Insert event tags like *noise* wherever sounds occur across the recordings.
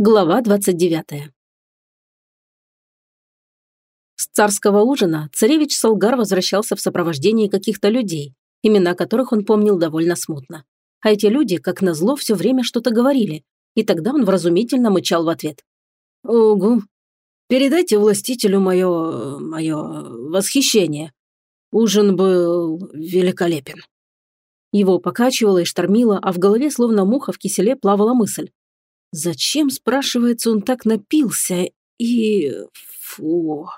Глава 29. С царского ужина царевич Солгар возвращался в сопровождении каких-то людей, имена которых он помнил довольно смутно. А эти люди, как назло, все время что-то говорили, и тогда он вразумительно мычал в ответ. «Угу. Передайте властителю мое... мое... восхищение. Ужин был великолепен». Его покачивало и штормило, а в голове словно муха в киселе плавала мысль. Зачем, спрашивается, он так напился и... Фу,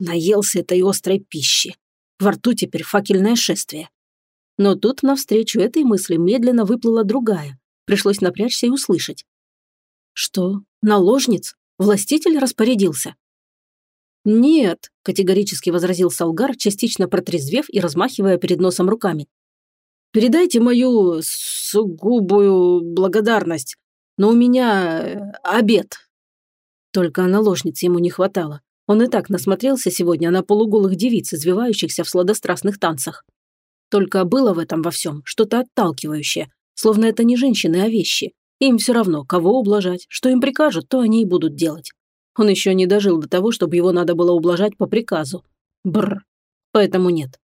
наелся этой острой пищи. Во рту теперь факельное шествие. Но тут навстречу этой мысли медленно выплыла другая. Пришлось напрячься и услышать. Что, наложниц? Властитель распорядился? «Нет», – категорически возразил Салгар, частично протрезвев и размахивая перед носом руками. «Передайте мою сугубую благодарность но у меня э, обед». Только наложниц ему не хватало. Он и так насмотрелся сегодня на полуголых девиц, извивающихся в сладострастных танцах. Только было в этом во всем что-то отталкивающее, словно это не женщины, а вещи. Им все равно, кого ублажать, что им прикажут, то они и будут делать. Он еще не дожил до того, чтобы его надо было ублажать по приказу. Бррр. Поэтому нет.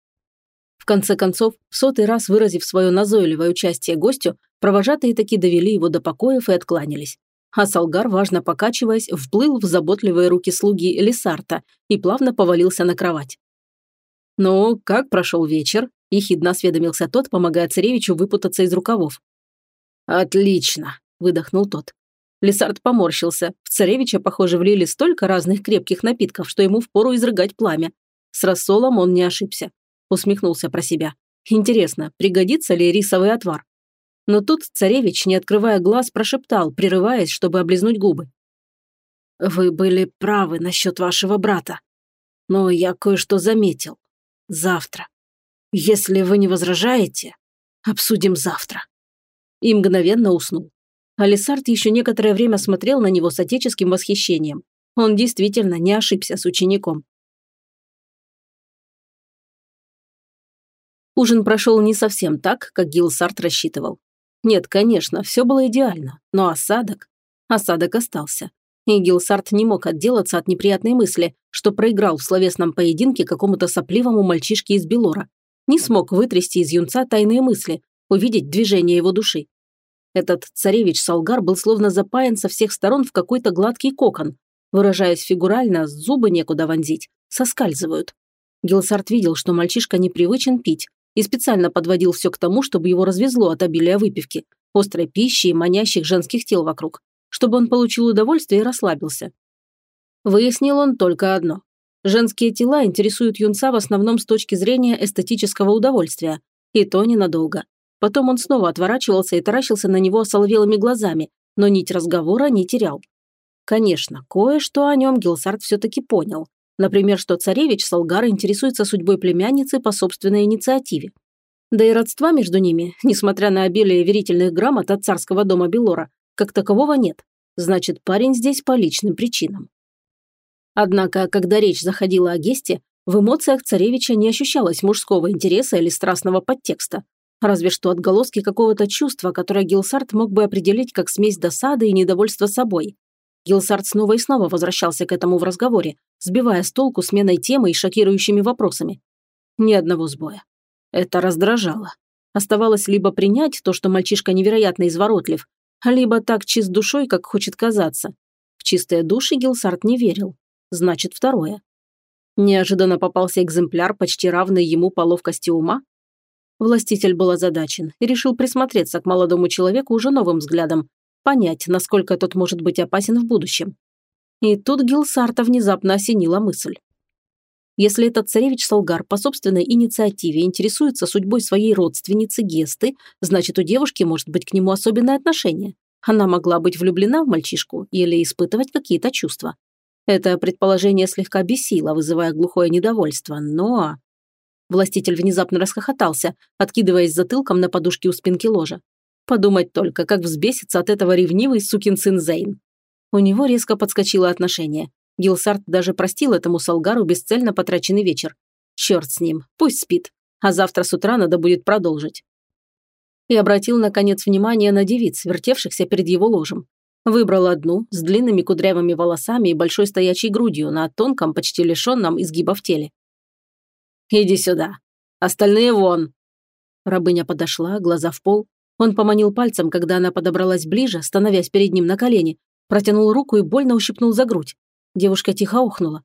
В конце концов, в сотый раз выразив свое назойливое участие гостю, Провожатые таки довели его до покоев и откланялись. А Салгар, важно покачиваясь, вплыл в заботливые руки слуги Лисарта и плавно повалился на кровать. «Ну, как прошел вечер?» – ехидно осведомился тот, помогая царевичу выпутаться из рукавов. «Отлично!» – выдохнул тот. Лисард поморщился. В царевича, похоже, влили столько разных крепких напитков, что ему впору изрыгать пламя. С рассолом он не ошибся. Усмехнулся про себя. Интересно, пригодится ли рисовый отвар? Но тут царевич, не открывая глаз, прошептал, прерываясь, чтобы облизнуть губы. «Вы были правы насчет вашего брата. Но я кое-что заметил. Завтра. Если вы не возражаете, обсудим завтра». И мгновенно уснул. Алисард еще некоторое время смотрел на него с отеческим восхищением. Он действительно не ошибся с учеником. Ужин прошел не совсем так, как Гилсарт рассчитывал. Нет, конечно, все было идеально, но осадок... Осадок остался. И Гилсарт не мог отделаться от неприятной мысли, что проиграл в словесном поединке какому-то сопливому мальчишке из Белора. Не смог вытрясти из юнца тайные мысли, увидеть движение его души. Этот царевич Салгар был словно запаян со всех сторон в какой-то гладкий кокон. Выражаясь фигурально, зубы некуда вонзить, соскальзывают. Гилсарт видел, что мальчишка непривычен пить, и специально подводил все к тому, чтобы его развезло от обилия выпивки, острой пищи и манящих женских тел вокруг, чтобы он получил удовольствие и расслабился. Выяснил он только одно. Женские тела интересуют юнца в основном с точки зрения эстетического удовольствия, и то ненадолго. Потом он снова отворачивался и таращился на него соловелыми глазами, но нить разговора не терял. Конечно, кое-что о нем Гилсарт все-таки понял, Например, что царевич Салгар интересуется судьбой племянницы по собственной инициативе. Да и родства между ними, *laughs* несмотря на обилие верительных грамот от царского дома Белора, как такового нет. Значит, парень здесь по личным причинам. Однако, когда речь заходила о Гесте, в эмоциях царевича не ощущалось мужского интереса или страстного подтекста. Разве что отголоски какого-то чувства, которое Гилсарт мог бы определить как смесь досады и недовольства собой. Гилсарт снова и снова возвращался к этому в разговоре, сбивая с толку сменой темы и шокирующими вопросами. Ни одного сбоя. Это раздражало. Оставалось либо принять то, что мальчишка невероятно изворотлив, либо так чист душой, как хочет казаться. В чистые души Гилсарт не верил. Значит, второе. Неожиданно попался экземпляр, почти равный ему по ловкости ума. Властитель был озадачен и решил присмотреться к молодому человеку уже новым взглядом, понять, насколько тот может быть опасен в будущем. И тут Гилсарта внезапно осенила мысль. Если этот царевич Солгар по собственной инициативе интересуется судьбой своей родственницы Гесты, значит, у девушки может быть к нему особенное отношение. Она могла быть влюблена в мальчишку или испытывать какие-то чувства. Это предположение слегка бесило, вызывая глухое недовольство, но... Властитель внезапно расхохотался, откидываясь затылком на подушке у спинки ложа. Подумать только, как взбесится от этого ревнивый сукин сын Зейн. У него резко подскочило отношение. Гилсарт даже простил этому Салгару бесцельно потраченный вечер. Черт с ним, пусть спит, а завтра с утра надо будет продолжить. И обратил, наконец, внимание на девиц, вертевшихся перед его ложем. Выбрал одну, с длинными кудрявыми волосами и большой стоячей грудью на тонком, почти лишенном изгиба в теле. «Иди сюда. Остальные вон!» Рабыня подошла, глаза в пол. Он поманил пальцем, когда она подобралась ближе, становясь перед ним на колени, протянул руку и больно ущипнул за грудь. Девушка тихо ухнула.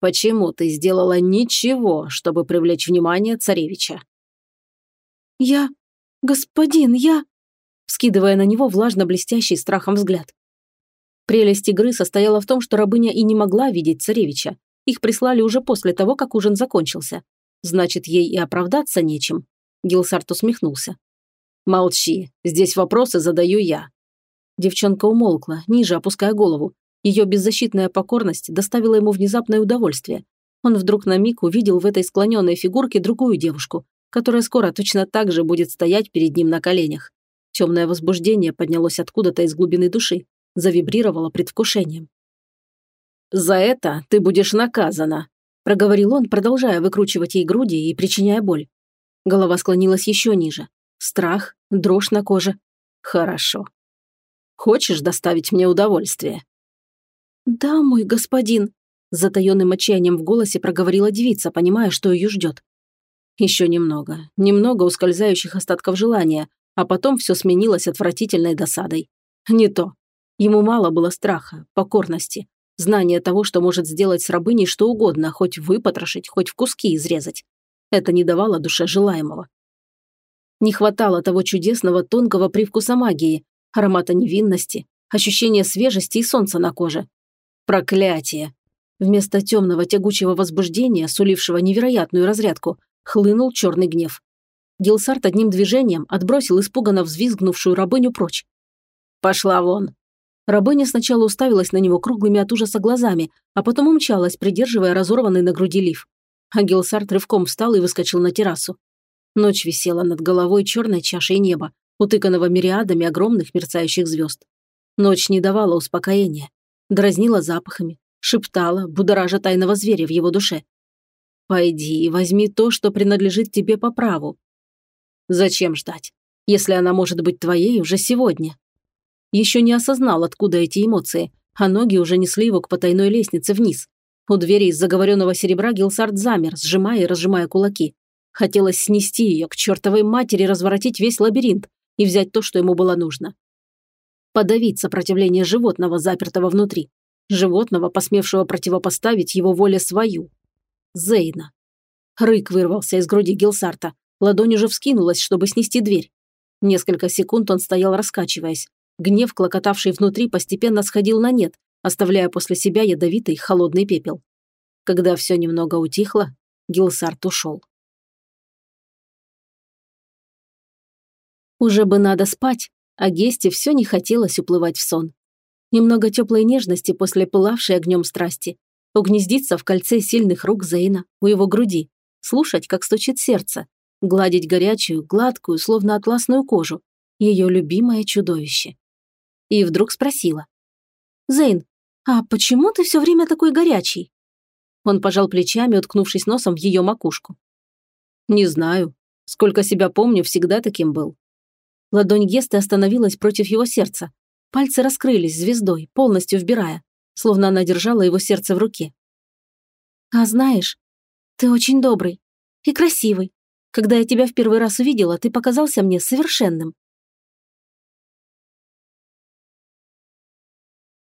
«Почему ты сделала ничего, чтобы привлечь внимание царевича?» «Я... господин, я...» скидывая на него влажно-блестящий страхом взгляд. Прелесть игры состояла в том, что рабыня и не могла видеть царевича. Их прислали уже после того, как ужин закончился. Значит, ей и оправдаться нечем. Гилсарт усмехнулся. «Молчи, здесь вопросы задаю я». Девчонка умолкла, ниже опуская голову. Ее беззащитная покорность доставила ему внезапное удовольствие. Он вдруг на миг увидел в этой склоненной фигурке другую девушку, которая скоро точно так же будет стоять перед ним на коленях. Темное возбуждение поднялось откуда-то из глубины души, завибрировало предвкушением. «За это ты будешь наказана», – проговорил он, продолжая выкручивать ей груди и причиняя боль. Голова склонилась еще ниже. Страх, дрожь на коже. «Хорошо. Хочешь доставить мне удовольствие?» «Да, мой господин», – с затаенным отчаянием в голосе проговорила девица, понимая, что ее ждет. Еще немного, немного ускользающих остатков желания, а потом все сменилось отвратительной досадой. Не то. Ему мало было страха, покорности, знания того, что может сделать с рабыней что угодно, хоть выпотрошить, хоть в куски изрезать. Это не давало душе желаемого. Не хватало того чудесного тонкого привкуса магии, аромата невинности, ощущения свежести и солнца на коже. Проклятие! Вместо темного тягучего возбуждения, сулившего невероятную разрядку, хлынул черный гнев. Гилсарт одним движением отбросил испуганно взвизгнувшую рабыню прочь. «Пошла вон!» Рабыня сначала уставилась на него круглыми от ужаса глазами, а потом умчалась, придерживая разорванный на груди лиф. А Гилсарт рывком встал и выскочил на террасу. Ночь висела над головой черной чашей неба, утыканного мириадами огромных мерцающих звезд. Ночь не давала успокоения, дразнила запахами, шептала, будоража тайного зверя в его душе. «Пойди и возьми то, что принадлежит тебе по праву, Зачем ждать, если она может быть твоей уже сегодня? Еще не осознал, откуда эти эмоции, а ноги уже несли его к потайной лестнице вниз. У двери из заговоренного серебра Гилсард замер, сжимая и разжимая кулаки. Хотелось снести ее к чертовой матери, разворотить весь лабиринт и взять то, что ему было нужно. Подавить сопротивление животного, запертого внутри. Животного, посмевшего противопоставить его воле свою. Зейна. Рык вырвался из груди Гилсарта. Ладонь уже вскинулась, чтобы снести дверь. Несколько секунд он стоял, раскачиваясь. Гнев, клокотавший внутри, постепенно сходил на нет, оставляя после себя ядовитый холодный пепел. Когда все немного утихло, Гилсарт ушел. Уже бы надо спать, а Гесте все не хотелось уплывать в сон. Немного теплой нежности после пылавшей огнем страсти. Угнездиться в кольце сильных рук Зейна, у его груди. Слушать, как стучит сердце гладить горячую, гладкую, словно атласную кожу, ее любимое чудовище. И вдруг спросила. «Зейн, а почему ты все время такой горячий?» Он пожал плечами, уткнувшись носом в ее макушку. «Не знаю. Сколько себя помню, всегда таким был». Ладонь Гесты остановилась против его сердца. Пальцы раскрылись звездой, полностью вбирая, словно она держала его сердце в руке. «А знаешь, ты очень добрый и красивый, когда я тебя в первый раз увидела, ты показался мне совершенным.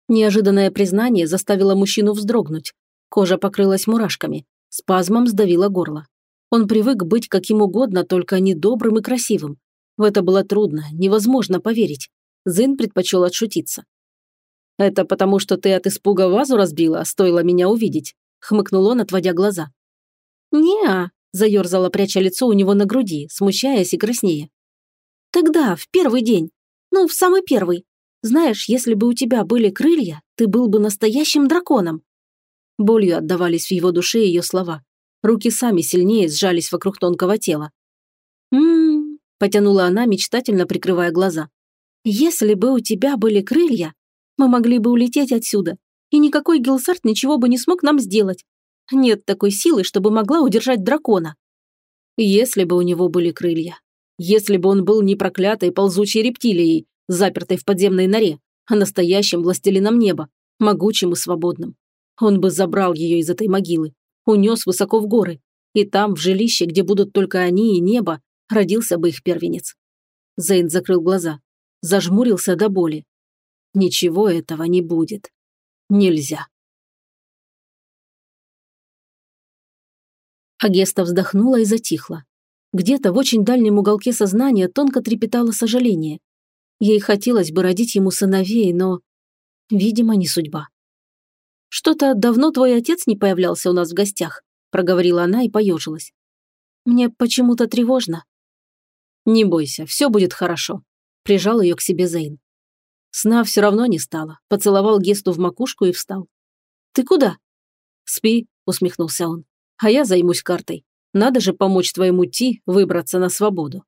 Неожиданное признание заставило мужчину вздрогнуть. Кожа покрылась мурашками. Спазмом сдавило горло. Он привык быть каким угодно, только не добрым и красивым. В это было трудно, невозможно поверить. Зин предпочел отшутиться. «Это потому, что ты от испуга вазу разбила, стоило меня увидеть», хмыкнул он, отводя глаза. «Не-а», заерзала, пряча лицо у него на груди, смущаясь и краснея. «Тогда, в первый день. Ну, в самый первый. Знаешь, если бы у тебя были крылья, ты был бы настоящим драконом». Болью отдавались в его душе ее слова. Руки сами сильнее сжались вокруг тонкого тела. Потянула она, мечтательно прикрывая глаза. «Если бы у тебя были крылья, мы могли бы улететь отсюда, и никакой Гилсарт ничего бы не смог нам сделать. Нет такой силы, чтобы могла удержать дракона. Если бы у него были крылья. Если бы он был не проклятой ползучей рептилией, запертой в подземной норе, а настоящим властелином неба, могучим и свободным. Он бы забрал ее из этой могилы, унес высоко в горы, и там, в жилище, где будут только они и небо, родился бы их первенец. Зейн закрыл глаза, зажмурился до боли. Ничего этого не будет. Нельзя. Агеста вздохнула и затихла. Где-то в очень дальнем уголке сознания тонко трепетало сожаление. Ей хотелось бы родить ему сыновей, но, видимо, не судьба. «Что-то давно твой отец не появлялся у нас в гостях», проговорила она и поежилась. «Мне почему-то тревожно». «Не бойся, все будет хорошо», прижал ее к себе Зейн. Сна все равно не стало, поцеловал Гесту в макушку и встал. «Ты куда?» «Спи», усмехнулся он а я займусь картой. Надо же помочь твоему Ти выбраться на свободу.